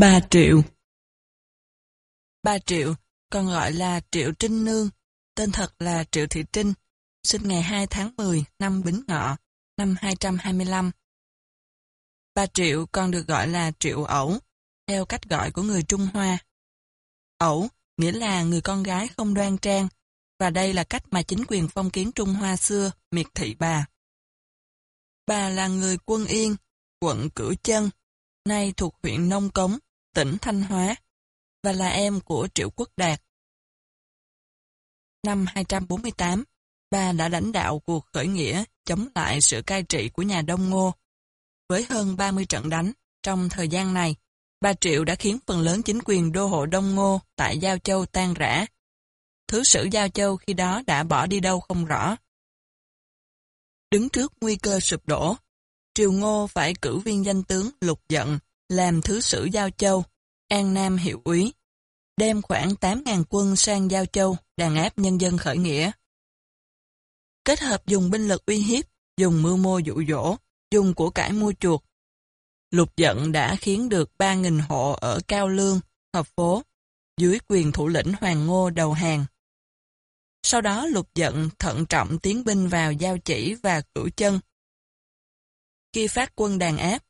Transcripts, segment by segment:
3 Triệu 3 Triệu, còn gọi là Triệu Trinh Nương, tên thật là Triệu Thị Trinh, sinh ngày 2 tháng 10 năm Bính Ngọ, năm 225. 3 Triệu còn được gọi là Triệu Ẩu, theo cách gọi của người Trung Hoa. Ẩu nghĩa là người con gái không đoan trang, và đây là cách mà chính quyền phong kiến Trung Hoa xưa miệt thị bà. Bà là người quân Yên, quận Cửu Chân, nay thuộc huyện Nông Cống, tỉnh Thanh Hóa, và là em của Triệu Quốc Đạt. Năm 248, bà đã lãnh đạo cuộc khởi nghĩa chống lại sự cai trị của nhà Đông Ngô. Với hơn 30 trận đánh, trong thời gian này, bà Triệu đã khiến phần lớn chính quyền đô hộ Đông Ngô tại Giao Châu tan rã. Thứ sử Giao Châu khi đó đã bỏ đi đâu không rõ. Đứng trước nguy cơ sụp đổ, Triều Ngô phải cử viên danh tướng Lục giận làm thứ sử Giao Châu, An Nam hiệu úy, đem khoảng 8.000 quân sang Giao Châu đàn áp nhân dân khởi nghĩa. Kết hợp dùng binh lực uy hiếp, dùng mưu mô dụ dỗ, dùng của cải mua chuộc. Lục Dận đã khiến được 3.000 hộ ở Cao Lương, hợp phố, dưới quyền thủ lĩnh Hoàng Ngô đầu hàng. Sau đó Lục Dận thận trọng tiến binh vào Giao Chỉ và Cửu Chân, khi phát quân đàn áp,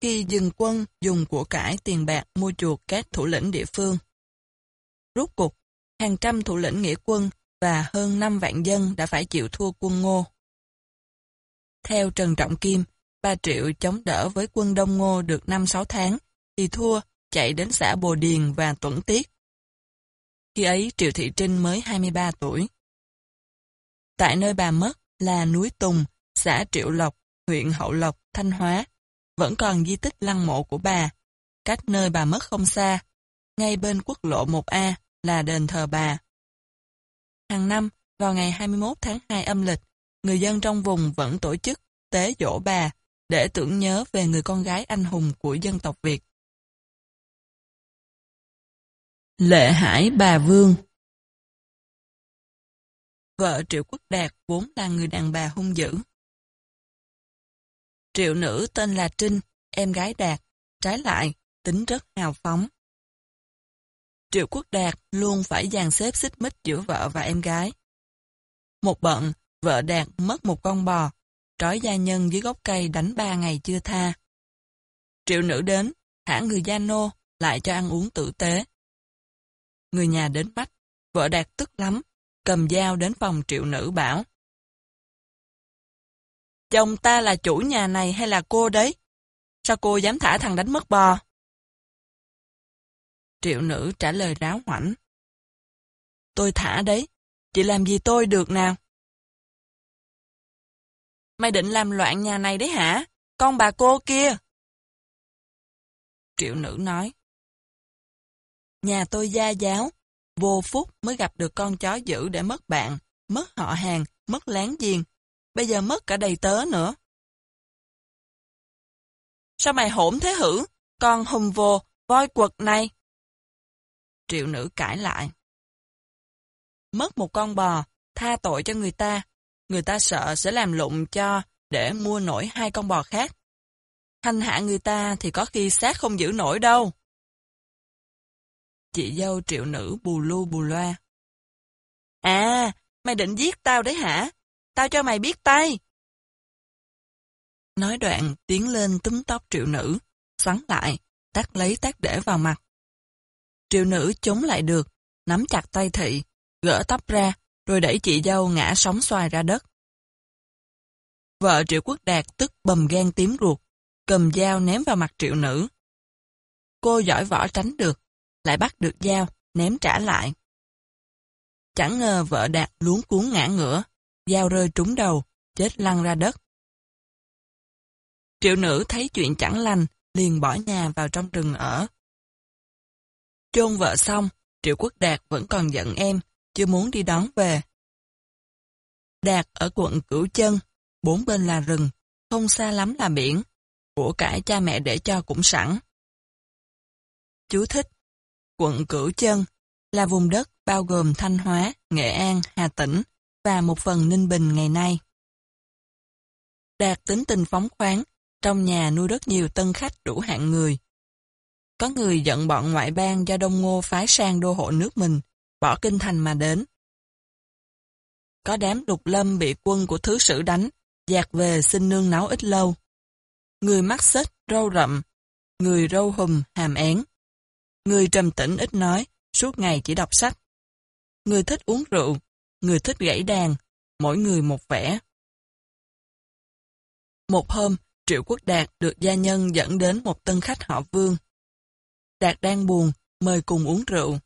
khi dừng quân dùng của cải tiền bạc mua chuộc các thủ lĩnh địa phương. Rút cục, hàng trăm thủ lĩnh nghĩa quân và hơn 5 vạn dân đã phải chịu thua quân Ngô. Theo Trần Trọng Kim, ba Triệu chống đỡ với quân Đông Ngô được 5-6 tháng, thì thua, chạy đến xã Bồ Điền và Tuẩn Tiết. Khi ấy Triệu Thị Trinh mới 23 tuổi. Tại nơi bà mất là núi Tùng, xã Triệu Lộc, huyện Hậu Lộc, Thanh Hóa, vẫn còn di tích lăng mộ của bà. Cách nơi bà mất không xa, ngay bên quốc lộ 1A là đền thờ bà. Hàng năm, vào ngày 21 tháng 2 âm lịch, người dân trong vùng vẫn tổ chức tế dỗ bà để tưởng nhớ về người con gái anh hùng của dân tộc Việt. Lệ Hải Bà Vương Vợ Triệu Quốc Đạt vốn là người đàn bà hung dữ. Triệu nữ tên là Trinh, em gái Đạt, trái lại, tính rất hào phóng. Triệu Quốc Đạt luôn phải dàn xếp xích mích giữa vợ và em gái. Một bận, vợ Đạt mất một con bò, trói gia nhân dưới gốc cây đánh ba ngày chưa tha. Triệu nữ đến, thả người gia nô, lại cho ăn uống tử tế. Người nhà đến bắt, vợ Đạt tức lắm, cầm dao đến phòng triệu nữ bảo. Chồng ta là chủ nhà này hay là cô đấy? Sao cô dám thả thằng đánh mất bò? Triệu nữ trả lời ráo hoảnh. Tôi thả đấy, chị làm gì tôi được nào? Mày định làm loạn nhà này đấy hả? Con bà cô kia. Triệu nữ nói. Nhà tôi gia giáo, vô phúc mới gặp được con chó dữ để mất bạn, mất họ hàng, mất láng giềng, bây giờ mất cả đầy tớ nữa. Sao mày hỗn thế hử, con hùng vô, voi quật này? Triệu nữ cãi lại. Mất một con bò, tha tội cho người ta, người ta sợ sẽ làm lụng cho để mua nổi hai con bò khác. Hành hạ người ta thì có khi xác không giữ nổi đâu. Chị dâu triệu nữ bù lu bù loa. À, mày định giết tao đấy hả? Tao cho mày biết tay. Nói đoạn tiến lên túm tóc triệu nữ, xoắn lại, tắt lấy tát để vào mặt. Triệu nữ chống lại được, nắm chặt tay thị, gỡ tóc ra, rồi đẩy chị dâu ngã sóng xoài ra đất. Vợ triệu quốc đạt tức bầm gan tím ruột, cầm dao ném vào mặt triệu nữ. Cô giỏi võ tránh được, lại bắt được dao, ném trả lại. Chẳng ngờ vợ đạt luống cuốn ngã ngửa, dao rơi trúng đầu, chết lăn ra đất. Triệu nữ thấy chuyện chẳng lành, liền bỏ nhà vào trong rừng ở. Chôn vợ xong, Triệu Quốc Đạt vẫn còn giận em, chưa muốn đi đón về. Đạt ở quận Cửu Chân, bốn bên là rừng, không xa lắm là biển, của cải cha mẹ để cho cũng sẵn. Chú thích Quận Cửu Chân là vùng đất bao gồm Thanh Hóa, Nghệ An, Hà Tĩnh, và một phần Ninh Bình ngày nay. Đạt tính tình phóng khoáng, trong nhà nuôi rất nhiều tân khách đủ hạng người. có người giận bọn ngoại bang do Đông Ngô phái sang đô hộ nước mình, bỏ kinh thành mà đến. Có đám đục lâm bị quân của thứ sử đánh, dạt về xin nương náu ít lâu. Người mắt xếch, râu rậm, người râu hùm, hàm én. Người trầm tĩnh ít nói, suốt ngày chỉ đọc sách. Người thích uống rượu, người thích gãy đàn, mỗi người một vẻ. Một hôm, Triệu Quốc Đạt được gia nhân dẫn đến một tân khách họ Vương. Đạt đang buồn, mời cùng uống rượu.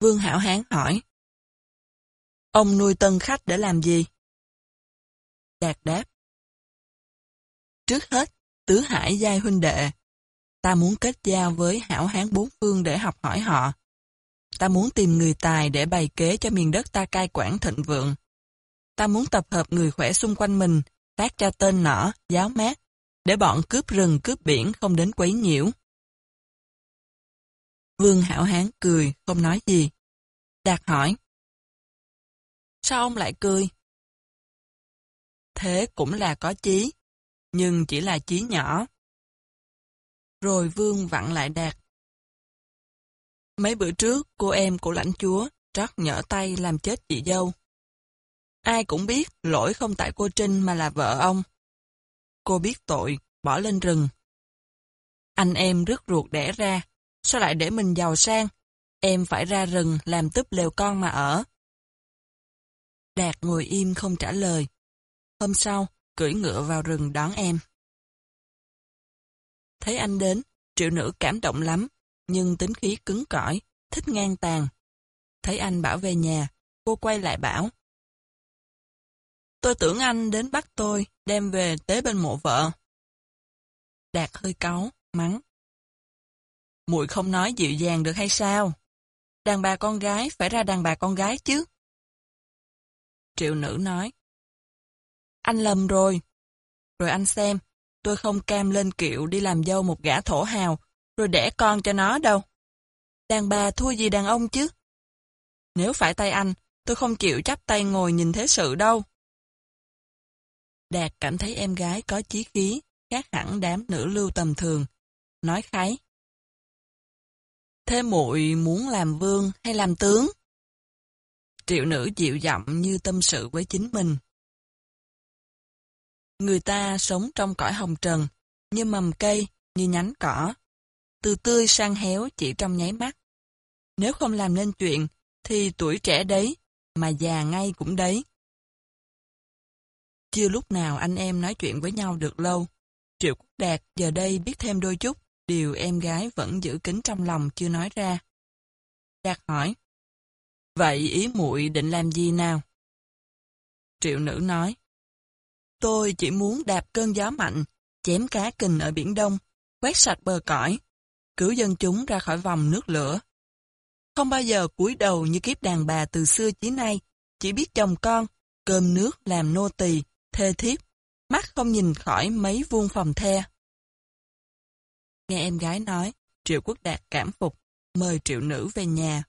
Vương Hảo Hán hỏi. Ông nuôi tân khách để làm gì? Đạt đáp. Trước hết, tứ hải giai huynh đệ. Ta muốn kết giao với hảo hán bốn phương để học hỏi họ. Ta muốn tìm người tài để bày kế cho miền đất ta cai quản thịnh vượng. Ta muốn tập hợp người khỏe xung quanh mình, phát cho tên nỏ, giáo mát, để bọn cướp rừng cướp biển không đến quấy nhiễu. Vương Hảo Hán cười, không nói gì. Đạt hỏi. Sao ông lại cười? Thế cũng là có chí, nhưng chỉ là chí nhỏ. Rồi Vương vặn lại Đạt. Mấy bữa trước, cô em của lãnh chúa trót nhỡ tay làm chết chị dâu. Ai cũng biết lỗi không tại cô Trinh mà là vợ ông. Cô biết tội, bỏ lên rừng. Anh em rứt ruột đẻ ra, sao lại để mình giàu sang? Em phải ra rừng làm túp lều con mà ở. Đạt ngồi im không trả lời. Hôm sau, cưỡi ngựa vào rừng đón em. Thấy anh đến, triệu nữ cảm động lắm, nhưng tính khí cứng cỏi, thích ngang tàn. Thấy anh bảo về nhà, cô quay lại bảo. Tôi tưởng anh đến bắt tôi, đem về tế bên mộ vợ. Đạt hơi cáu, mắng. Muội không nói dịu dàng được hay sao? Đàn bà con gái phải ra đàn bà con gái chứ. Triệu nữ nói. Anh lầm rồi. Rồi anh xem, tôi không cam lên kiệu đi làm dâu một gã thổ hào, rồi đẻ con cho nó đâu. Đàn bà thua gì đàn ông chứ? Nếu phải tay anh, tôi không chịu chắp tay ngồi nhìn thế sự đâu. Đạt cảm thấy em gái có chí khí, khác hẳn đám nữ lưu tầm thường. Nói khái. Thế muội muốn làm vương hay làm tướng? Triệu nữ dịu giọng như tâm sự với chính mình. Người ta sống trong cõi hồng trần, như mầm cây, như nhánh cỏ. Từ tươi sang héo chỉ trong nháy mắt. Nếu không làm nên chuyện, thì tuổi trẻ đấy, mà già ngay cũng đấy. Chưa lúc nào anh em nói chuyện với nhau được lâu. Triệu Quốc Đạt giờ đây biết thêm đôi chút, điều em gái vẫn giữ kín trong lòng chưa nói ra. Đạt hỏi, Vậy ý muội định làm gì nào? Triệu nữ nói, Tôi chỉ muốn đạp cơn gió mạnh, chém cá kình ở Biển Đông, quét sạch bờ cõi, cứu dân chúng ra khỏi vòng nước lửa. Không bao giờ cúi đầu như kiếp đàn bà từ xưa chí nay, chỉ biết chồng con, cơm nước làm nô tỳ, thê thiếp, mắt không nhìn khỏi mấy vuông phòng the. Nghe em gái nói, Triệu Quốc Đạt cảm phục, mời Triệu Nữ về nhà.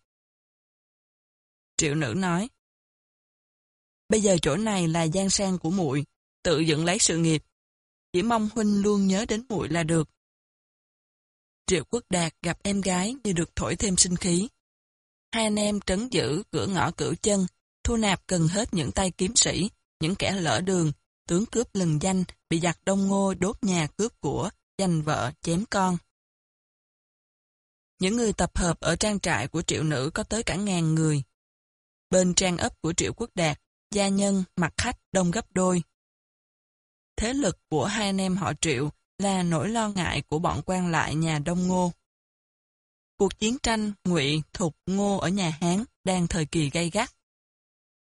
Triệu Nữ nói, Bây giờ chỗ này là gian sang của muội, tự dựng lấy sự nghiệp. Chỉ mong huynh luôn nhớ đến muội là được. Triệu Quốc Đạt gặp em gái như được thổi thêm sinh khí. Hai anh em trấn giữ cửa ngõ cửu chân, thu nạp gần hết những tay kiếm sĩ, những kẻ lỡ đường, tướng cướp lừng danh, bị giặc đông ngô đốt nhà cướp của, giành vợ, chém con. Những người tập hợp ở trang trại của triệu nữ có tới cả ngàn người. Bên trang ấp của triệu quốc đạt, gia nhân, mặt khách đông gấp đôi. Thế lực của hai anh em họ triệu là nỗi lo ngại của bọn quan lại nhà Đông Ngô. Cuộc chiến tranh ngụy Thục Ngô ở nhà Hán đang thời kỳ gay gắt.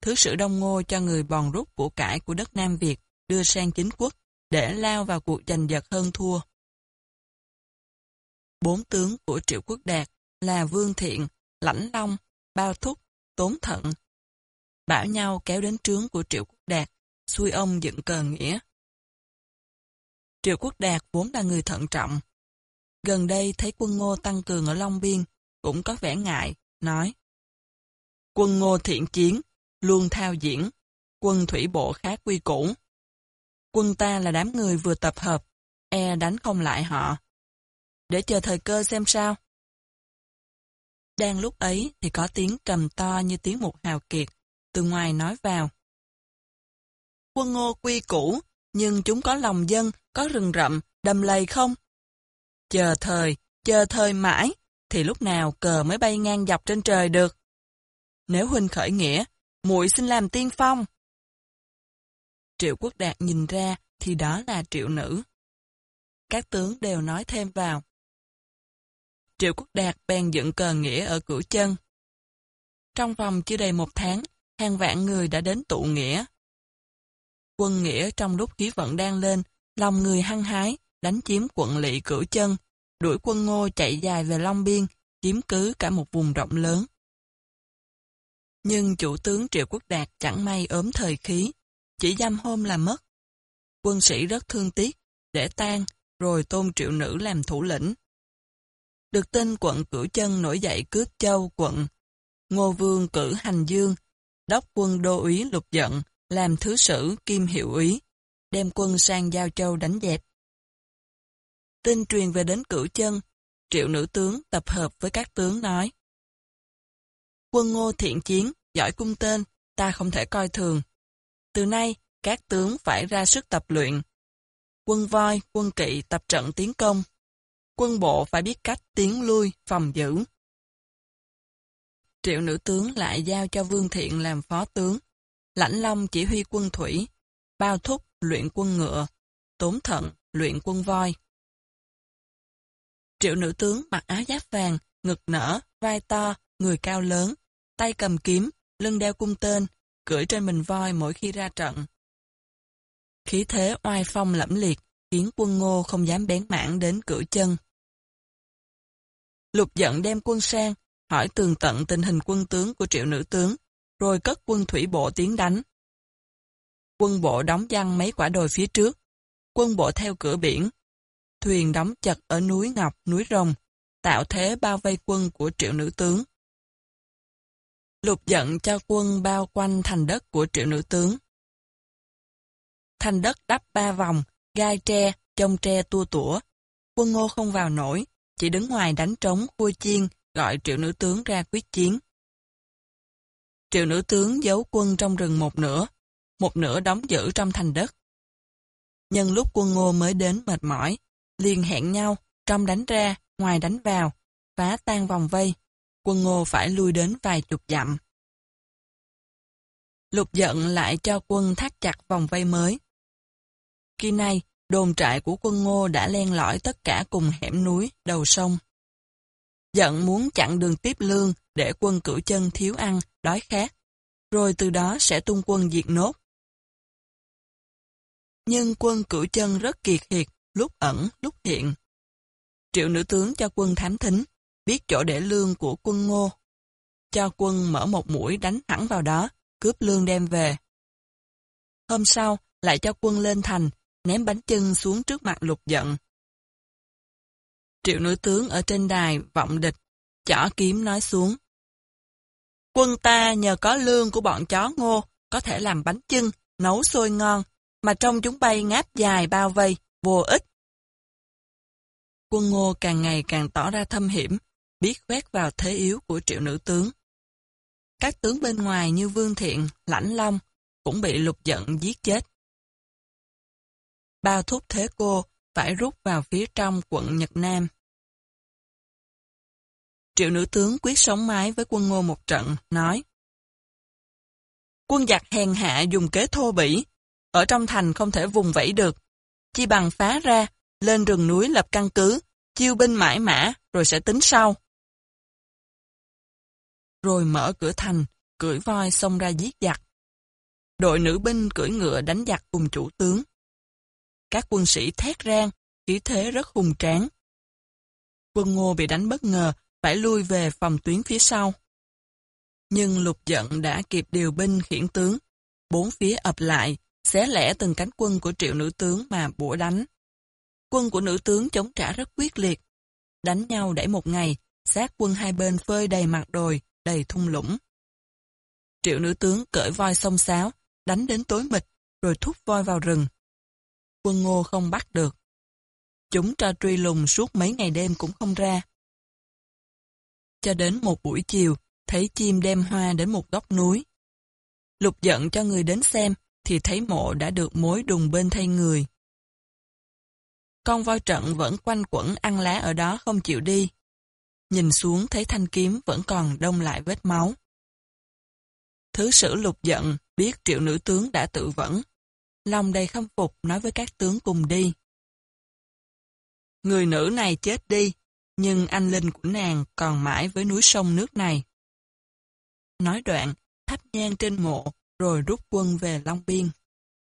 Thứ sử Đông Ngô cho người bòn rút của cải của đất Nam Việt đưa sang chính quốc để lao vào cuộc giành giật hơn thua. Bốn tướng của Triệu Quốc Đạt là Vương Thiện, Lãnh Long, Bao Thúc, Tốn Thận. Bảo nhau kéo đến trướng của Triệu Quốc Đạt, xuôi ông dựng cờ nghĩa. Triệu Quốc Đạt vốn là người thận trọng. Gần đây thấy quân ngô tăng cường ở Long Biên, cũng có vẻ ngại, nói. Quân ngô thiện chiến, luôn thao diễn, quân thủy bộ khá quy củ. Quân ta là đám người vừa tập hợp, e đánh không lại họ. để chờ thời cơ xem sao. Đang lúc ấy thì có tiếng trầm to như tiếng một hào kiệt, từ ngoài nói vào. Quân ngô quy củ, nhưng chúng có lòng dân, có rừng rậm, đầm lầy không? Chờ thời, chờ thời mãi, thì lúc nào cờ mới bay ngang dọc trên trời được? Nếu huynh khởi nghĩa, muội xin làm tiên phong. Triệu Quốc Đạt nhìn ra thì đó là triệu nữ. Các tướng đều nói thêm vào. Triệu Quốc Đạt bèn dựng cờ nghĩa ở cửu chân. Trong vòng chưa đầy một tháng, hàng vạn người đã đến tụ nghĩa. Quân nghĩa trong lúc khí vận đang lên, lòng người hăng hái, đánh chiếm quận lỵ cửu chân, đuổi quân ngô chạy dài về Long Biên, chiếm cứ cả một vùng rộng lớn. Nhưng chủ tướng Triệu Quốc Đạt chẳng may ốm thời khí, chỉ dăm hôm là mất. Quân sĩ rất thương tiếc, để tan, rồi tôn triệu nữ làm thủ lĩnh. Được tin quận Cửu Chân nổi dậy cướp châu quận. Ngô Vương cử hành dương, đốc quân đô úy lục giận, làm thứ sử kim hiệu úy, đem quân sang Giao Châu đánh dẹp. Tin truyền về đến Cửu Chân, triệu nữ tướng tập hợp với các tướng nói. Quân ngô thiện chiến, giỏi cung tên, ta không thể coi thường. Từ nay, các tướng phải ra sức tập luyện. Quân voi, quân kỵ tập trận tiến công. Quân bộ phải biết cách tiến lui, phòng giữ. Triệu nữ tướng lại giao cho Vương Thiện làm phó tướng. Lãnh Long chỉ huy quân thủy, bao thúc luyện quân ngựa, tốn thận luyện quân voi. Triệu nữ tướng mặc áo giáp vàng, ngực nở, vai to, người cao lớn, tay cầm kiếm, lưng đeo cung tên, cưỡi trên mình voi mỗi khi ra trận. Khí thế oai phong lẫm liệt, khiến quân ngô không dám bén mảng đến cửa chân. Lục giận đem quân sang, hỏi tường tận tình hình quân tướng của triệu nữ tướng, rồi cất quân thủy bộ tiến đánh. Quân bộ đóng giăng mấy quả đồi phía trước, quân bộ theo cửa biển, thuyền đóng chặt ở núi Ngọc, núi Rồng, tạo thế bao vây quân của triệu nữ tướng. Lục giận cho quân bao quanh thành đất của triệu nữ tướng. Thành đất đắp ba vòng, gai tre, trông tre tua tủa. Quân ngô không vào nổi, chỉ đứng ngoài đánh trống, khua chiên, gọi triệu nữ tướng ra quyết chiến. Triệu nữ tướng giấu quân trong rừng một nửa, một nửa đóng giữ trong thành đất. Nhân lúc quân ngô mới đến mệt mỏi, liền hẹn nhau, trong đánh ra, ngoài đánh vào, phá tan vòng vây, quân ngô phải lui đến vài chục dặm. Lục giận lại cho quân thắt chặt vòng vây mới. Khi nay, đồn trại của quân ngô đã len lỏi tất cả cùng hẻm núi, đầu sông. Giận muốn chặn đường tiếp lương để quân cửu chân thiếu ăn, đói khát, rồi từ đó sẽ tung quân diệt nốt. Nhưng quân cửu chân rất kiệt hiệt, lúc ẩn, lúc hiện. Triệu nữ tướng cho quân thám thính, biết chỗ để lương của quân ngô. Cho quân mở một mũi đánh thẳng vào đó, cướp lương đem về. Hôm sau, lại cho quân lên thành, ném bánh chân xuống trước mặt lục giận. Triệu nữ tướng ở trên đài vọng địch, chỏ kiếm nói xuống. Quân ta nhờ có lương của bọn chó ngô, có thể làm bánh chưng, nấu sôi ngon, mà trong chúng bay ngáp dài bao vây, vô ích. Quân ngô càng ngày càng tỏ ra thâm hiểm, biết quét vào thế yếu của triệu nữ tướng. Các tướng bên ngoài như Vương Thiện, Lãnh Long cũng bị lục giận giết chết. Bao thúc thế cô phải rút vào phía trong quận Nhật Nam. Triệu nữ tướng quyết sống mái với quân ngô một trận, nói Quân giặc hèn hạ dùng kế thô bỉ, ở trong thành không thể vùng vẫy được. Chi bằng phá ra, lên rừng núi lập căn cứ, chiêu binh mãi mã, rồi sẽ tính sau. Rồi mở cửa thành, cưỡi voi xông ra giết giặc. Đội nữ binh cưỡi ngựa đánh giặc cùng chủ tướng. Các quân sĩ thét rang, khí thế rất hùng tráng. Quân ngô bị đánh bất ngờ, phải lui về phòng tuyến phía sau. Nhưng lục giận đã kịp điều binh khiển tướng, bốn phía ập lại, xé lẻ từng cánh quân của triệu nữ tướng mà bủa đánh. Quân của nữ tướng chống trả rất quyết liệt. Đánh nhau đẩy một ngày, sát quân hai bên phơi đầy mặt đồi, đầy thung lũng. Triệu nữ tướng cởi voi sông sáo, đánh đến tối mịt, rồi thúc voi vào rừng. Quân ngô không bắt được. Chúng cho truy lùng suốt mấy ngày đêm cũng không ra. Cho đến một buổi chiều, thấy chim đem hoa đến một góc núi. Lục giận cho người đến xem, thì thấy mộ đã được mối đùng bên thay người. Con voi trận vẫn quanh quẩn ăn lá ở đó không chịu đi. Nhìn xuống thấy thanh kiếm vẫn còn đông lại vết máu. Thứ sử lục giận, biết triệu nữ tướng đã tự vẫn. Lòng đầy khâm phục nói với các tướng cùng đi. Người nữ này chết đi, nhưng anh linh của nàng còn mãi với núi sông nước này. Nói đoạn, thắp nhang trên mộ, rồi rút quân về Long Biên.